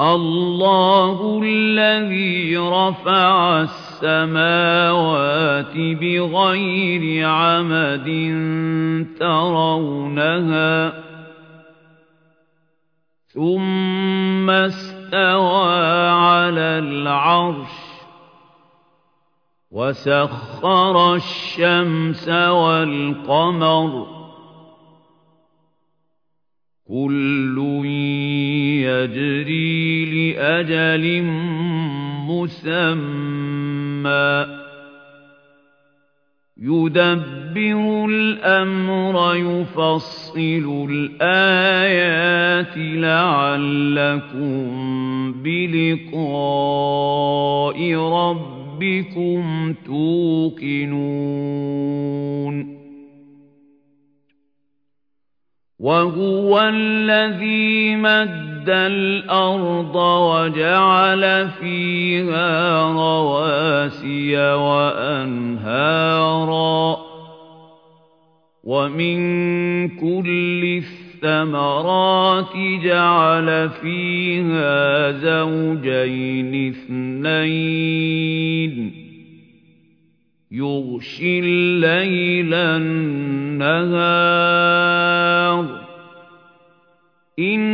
الله الذي رفع السماوات بغير عمد ترونها ثم استوى على العرش وسخر الشمس والقمر كل يجري لأجل مسمى. يدبر الأمر يفصل الآيات لعلكم بلقاء ربكم توقنون. وهو الذي مد الأرض وجعل فيها رواسي وأنهارا ومن كل الثمرات جعل فيها زوجين اثنين يغشي الليل النهار إن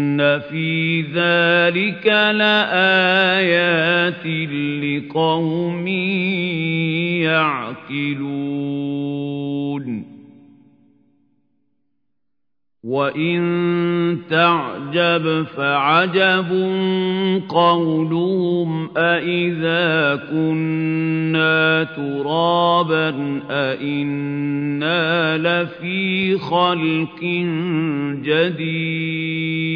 في ذلك لآيات لقوم يعقلون وإن تعجب فعجب قولهم أإذا كنا ترابا أإنا لفي خلق جديد